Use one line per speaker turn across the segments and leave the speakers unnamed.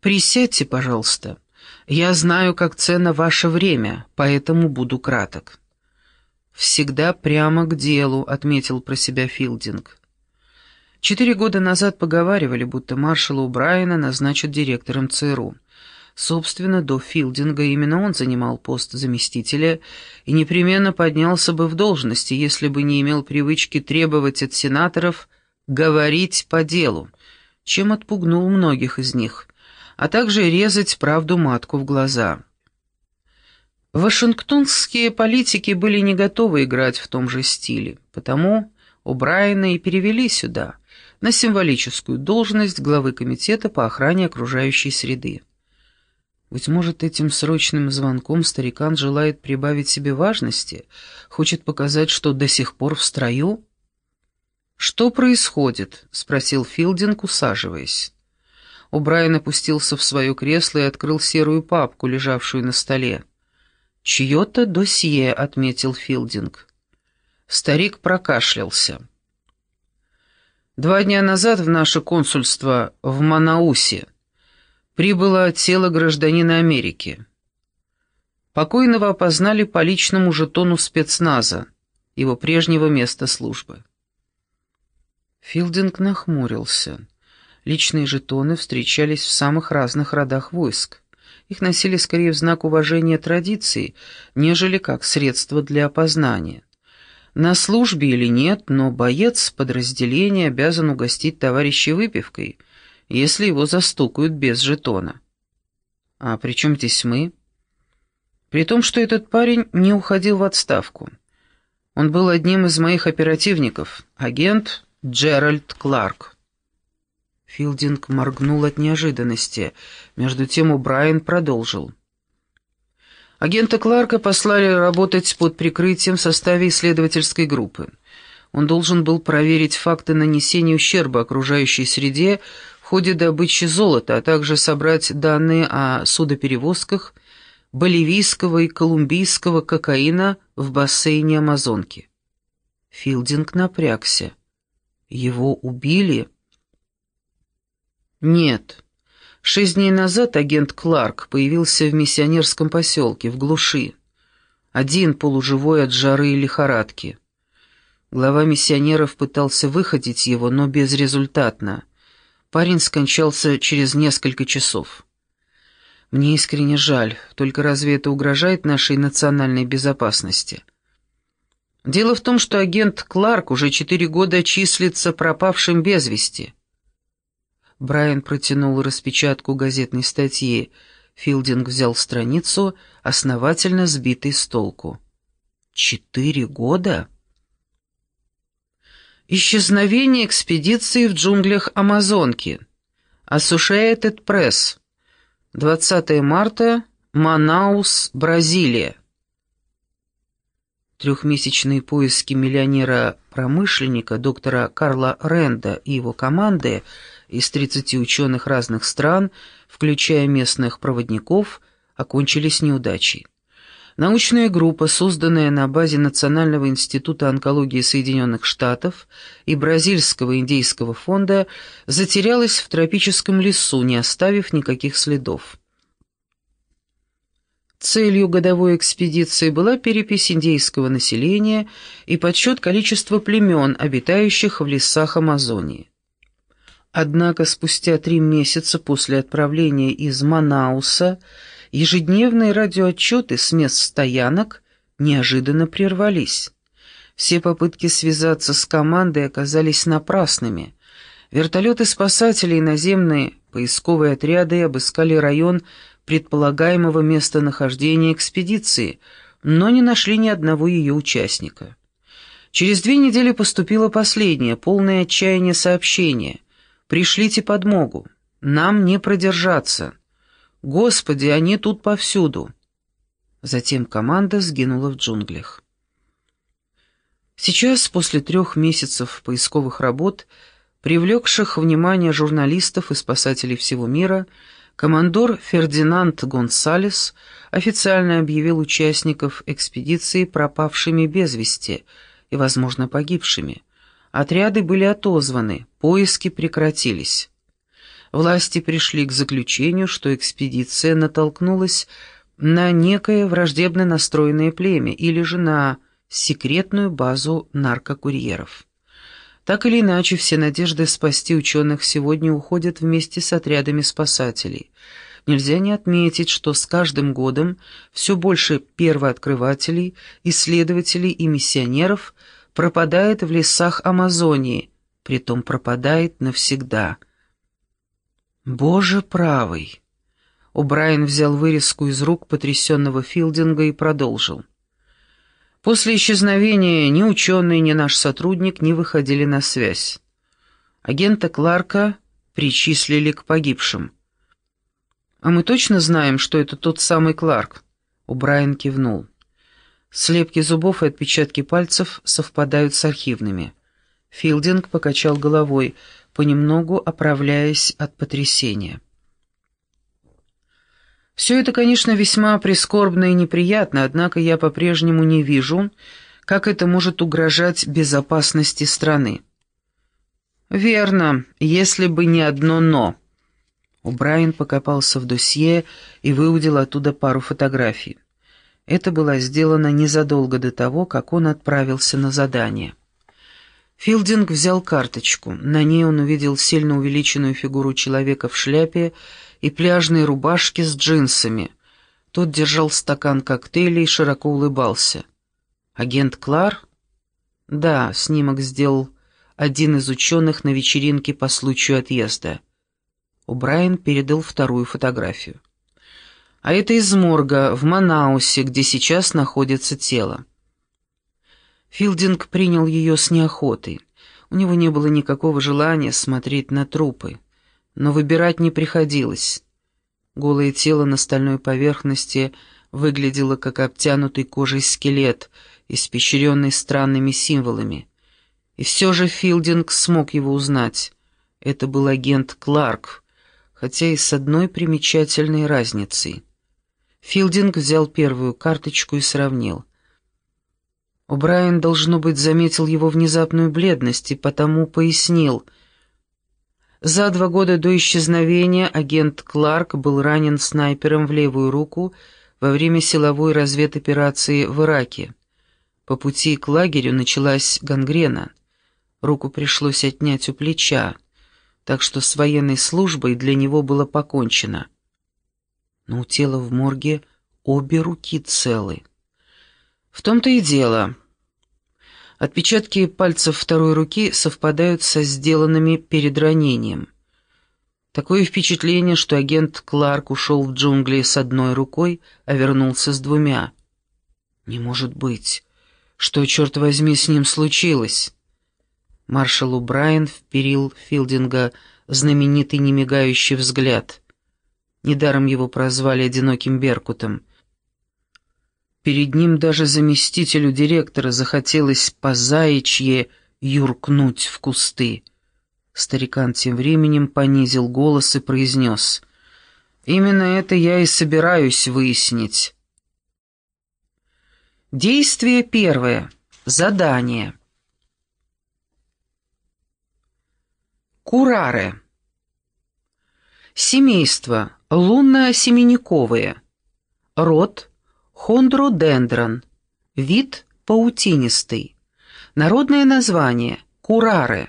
«Присядьте, пожалуйста. Я знаю, как ценно ваше время, поэтому буду краток». «Всегда прямо к делу», — отметил про себя Филдинг. Четыре года назад поговаривали, будто маршала Брайана назначат директором ЦРУ. Собственно, до Филдинга именно он занимал пост заместителя и непременно поднялся бы в должности, если бы не имел привычки требовать от сенаторов говорить по делу, чем отпугнул многих из них, а также резать правду матку в глаза. Вашингтонские политики были не готовы играть в том же стиле, потому у Брайана и перевели сюда, на символическую должность главы комитета по охране окружающей среды. Быть может, этим срочным звонком старикан желает прибавить себе важности, хочет показать, что до сих пор в строю? «Что происходит?» — спросил Филдинг, усаживаясь. О'Брайен опустился в свое кресло и открыл серую папку, лежавшую на столе. «Чье-то досье», — отметил Филдинг. Старик прокашлялся. Два дня назад в наше консульство в Манаусе прибыло тело гражданина Америки. Покойного опознали по личному жетону спецназа, его прежнего места службы. Филдинг нахмурился. Личные жетоны встречались в самых разных родах войск. Их носили скорее в знак уважения традиции, нежели как средство для опознания. На службе или нет, но боец подразделения обязан угостить товарища выпивкой, если его застукают без жетона. А при чем здесь мы? При том, что этот парень не уходил в отставку. Он был одним из моих оперативников, агент Джеральд Кларк. Филдинг моргнул от неожиданности. Между тем Брайан продолжил. Агента Кларка послали работать под прикрытием в составе исследовательской группы. Он должен был проверить факты нанесения ущерба окружающей среде в ходе добычи золота, а также собрать данные о судоперевозках боливийского и колумбийского кокаина в бассейне Амазонки. Филдинг напрягся. Его убили? Нет. Шесть дней назад агент Кларк появился в миссионерском поселке, в глуши. Один полуживой от жары и лихорадки. Глава миссионеров пытался выходить его, но безрезультатно. Парень скончался через несколько часов. Мне искренне жаль, только разве это угрожает нашей национальной безопасности? Дело в том, что агент Кларк уже четыре года числится пропавшим без вести. Брайан протянул распечатку газетной статьи. Филдинг взял страницу, основательно сбитый с толку. «Четыре года?» Исчезновение экспедиции в джунглях Амазонки. Associated Press. 20 марта. Манаус, Бразилия. Трехмесячные поиски миллионера-промышленника доктора Карла Ренда и его команды из 30 ученых разных стран, включая местных проводников, окончились неудачей. Научная группа, созданная на базе Национального института онкологии Соединенных Штатов и Бразильского индейского фонда, затерялась в тропическом лесу, не оставив никаких следов. Целью годовой экспедиции была перепись индейского населения и подсчет количества племен, обитающих в лесах Амазонии. Однако спустя три месяца после отправления из Манауса ежедневные радиоотчеты с мест стоянок неожиданно прервались. Все попытки связаться с командой оказались напрасными. Вертолеты спасателей и наземные поисковые отряды обыскали район предполагаемого местонахождения экспедиции, но не нашли ни одного ее участника. Через две недели поступило последнее, полное отчаяние сообщение – Пришлите подмогу. Нам не продержаться. Господи, они тут повсюду. Затем команда сгинула в джунглях. Сейчас, после трех месяцев поисковых работ, привлекших внимание журналистов и спасателей всего мира, командор Фердинанд Гонсалес официально объявил участников экспедиции пропавшими без вести и, возможно, погибшими. Отряды были отозваны, поиски прекратились. Власти пришли к заключению, что экспедиция натолкнулась на некое враждебно настроенное племя или же на секретную базу наркокурьеров. Так или иначе, все надежды спасти ученых сегодня уходят вместе с отрядами спасателей. Нельзя не отметить, что с каждым годом все больше первооткрывателей, исследователей и миссионеров пропадает в лесах Амазонии, притом пропадает навсегда. Боже правый! О'Брайен взял вырезку из рук потрясенного Филдинга и продолжил. После исчезновения ни ученый, ни наш сотрудник не выходили на связь. Агента Кларка причислили к погибшим. «А мы точно знаем, что это тот самый Кларк?» О'Брайен кивнул. Слепки зубов и отпечатки пальцев совпадают с архивными. Филдинг покачал головой, понемногу оправляясь от потрясения. Все это, конечно, весьма прискорбно и неприятно, однако я по-прежнему не вижу, как это может угрожать безопасности страны. «Верно, если бы не одно «но». Брайан покопался в досье и выудил оттуда пару фотографий. Это было сделано незадолго до того, как он отправился на задание. Филдинг взял карточку. На ней он увидел сильно увеличенную фигуру человека в шляпе и пляжной рубашке с джинсами. Тот держал стакан коктейля и широко улыбался. «Агент Клар?» «Да, снимок сделал один из ученых на вечеринке по случаю отъезда». О'Брайен передал вторую фотографию. «А это из морга в Манаусе, где сейчас находится тело». Филдинг принял ее с неохотой. У него не было никакого желания смотреть на трупы но выбирать не приходилось. Голое тело на стальной поверхности выглядело как обтянутый кожей скелет, испещренный странными символами. И все же Филдинг смог его узнать. Это был агент Кларк, хотя и с одной примечательной разницей. Филдинг взял первую карточку и сравнил. О'Брайен, должно быть, заметил его внезапную бледность и потому пояснил — за два года до исчезновения агент Кларк был ранен снайпером в левую руку во время силовой разведоперации в Ираке. По пути к лагерю началась гангрена. Руку пришлось отнять у плеча, так что с военной службой для него было покончено. Но у тела в морге обе руки целы. В том-то и дело. Отпечатки пальцев второй руки совпадают со сделанными перед ранением. Такое впечатление, что агент Кларк ушел в джунгли с одной рукой, а вернулся с двумя. «Не может быть! Что, черт возьми, с ним случилось?» Маршал Брайан вперил Филдинга знаменитый немигающий взгляд. Недаром его прозвали «одиноким Беркутом». Перед ним даже заместителю директора захотелось по заячье юркнуть в кусты. Старикан тем временем понизил голос и произнес. «Именно это я и собираюсь выяснить». Действие первое. Задание. Кураре. Семейство. Лунно-семениковые. Род. Хондродендрон. Вид паутинистый. Народное название – кураре.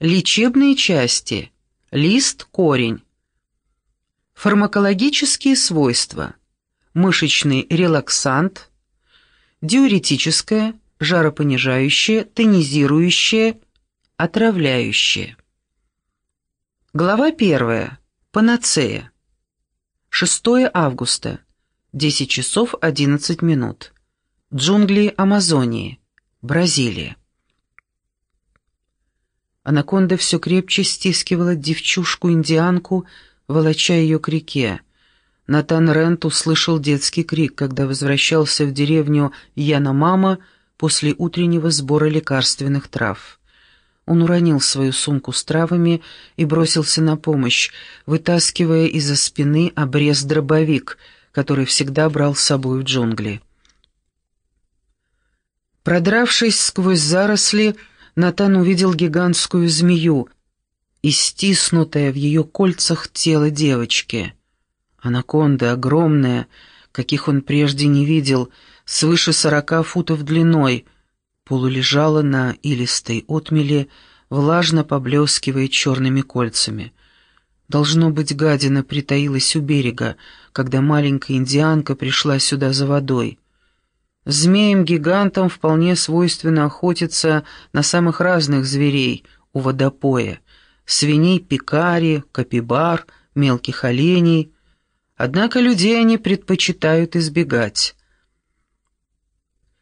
Лечебные части – лист-корень. Фармакологические свойства – мышечный релаксант, диуретическое, жаропонижающее, тонизирующее, отравляющее. Глава первая. Панацея. 6 августа. 10 часов 11 минут. Джунгли Амазонии. Бразилия. Анаконда все крепче стискивала девчушку-индианку, волоча ее к реке. Натан Рент услышал детский крик, когда возвращался в деревню Яна-Мама после утреннего сбора лекарственных трав. Он уронил свою сумку с травами и бросился на помощь, вытаскивая из-за спины обрез-дробовик — который всегда брал с собой в джунгли. Продравшись сквозь заросли, Натан увидел гигантскую змею, и стиснутое в ее кольцах тело девочки. Анаконда огромная, каких он прежде не видел, свыше сорока футов длиной, полулежала на илистой отмеле, влажно поблескивая черными кольцами. Должно быть, гадина притаилась у берега, когда маленькая индианка пришла сюда за водой. Змеям-гигантам вполне свойственно охотиться на самых разных зверей у водопоя — свиней пикари, капибар, мелких оленей. Однако людей они предпочитают избегать.